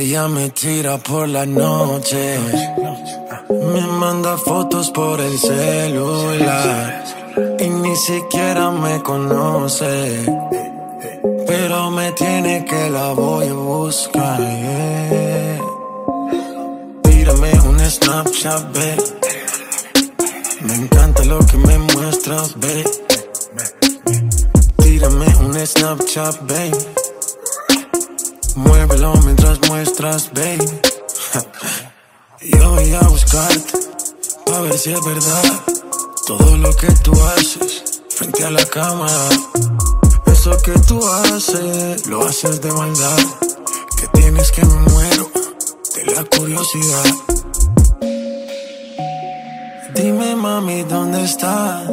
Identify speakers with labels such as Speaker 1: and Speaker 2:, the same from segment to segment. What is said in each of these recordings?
Speaker 1: Ella me tira por la noche. Me manda fotos por el celular. Y ni siquiera me conoce. Pero me tiene que la voy a buscar. yeah. Tírame un Snapchat, ve. Me encanta lo que me muestras, ve. Tírame un Snapchat, baby. Muévelo mientras muestras, baby. Yo voy a buscarte, a ver si es verdad. Todo lo que tú haces frente a la cámara. Eso que tú haces, lo haces de maldad. Que tienes que me muero de la curiosidad. Dime, mami, ¿dónde estás?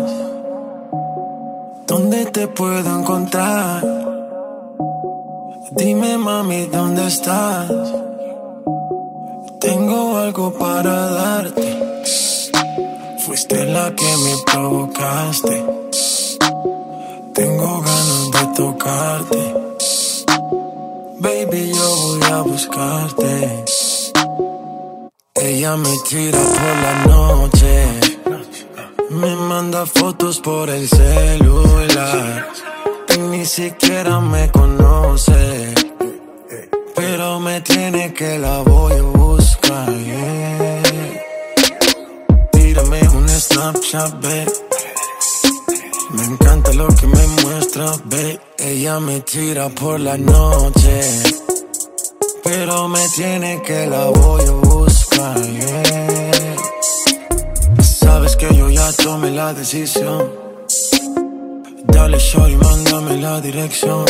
Speaker 1: ¿Dónde te puedo encontrar? Dime, mami, ¿dónde estás? Tengo algo para darte. Fuiste la que me provocaste. Tengo ganas de tocarte. Baby, yo voy a buscarte. Ella me tira por la noche. Me manda fotos por el celular. Ni siquiera me conoce. Pero me tiene que la voy a buscar. Tírame un Snapchat, ve. Me encanta lo que me muestra, ve. Ella me tira por la noche. Pero me tiene que la voy a buscar. Sabes que yo ya tomé la decisión. Dale, shorty, mándame la dirección.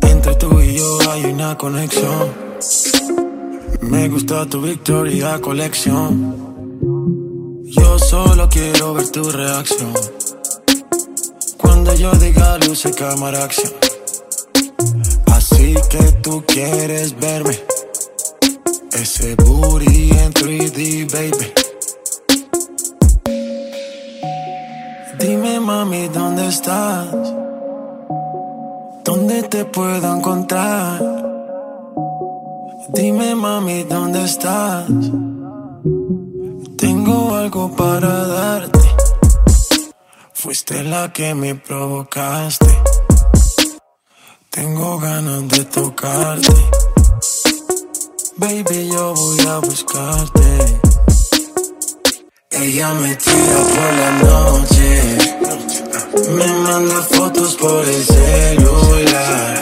Speaker 1: Entre tú y yo hay una conexión. Me gusta tu Victoria colección. Yo solo quiero ver tu reacción. Cuando yo diga luce cámara acción. Así que tú quieres verme. Dime, mami, ¿dónde estás? ¿Dónde te puedo encontrar? Dime, mami, ¿dónde estás? Tengo algo para darte. Fuiste la que me provocaste. Tengo ganas de tocarte. Baby, yo voy a buscarte. Ella me tira por la noche. Me manda fotos por el celular.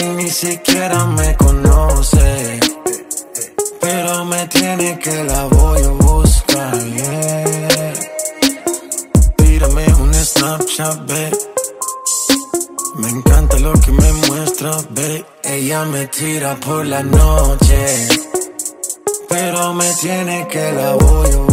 Speaker 1: Y ni siquiera me conoce. Pero me tiene que la voy a buscar. yeah. Tírame un Snapchat, ve. Me encanta lo que me muestra, ve. Ella me tira por la noche. Pero me tiene que la voy a buscar,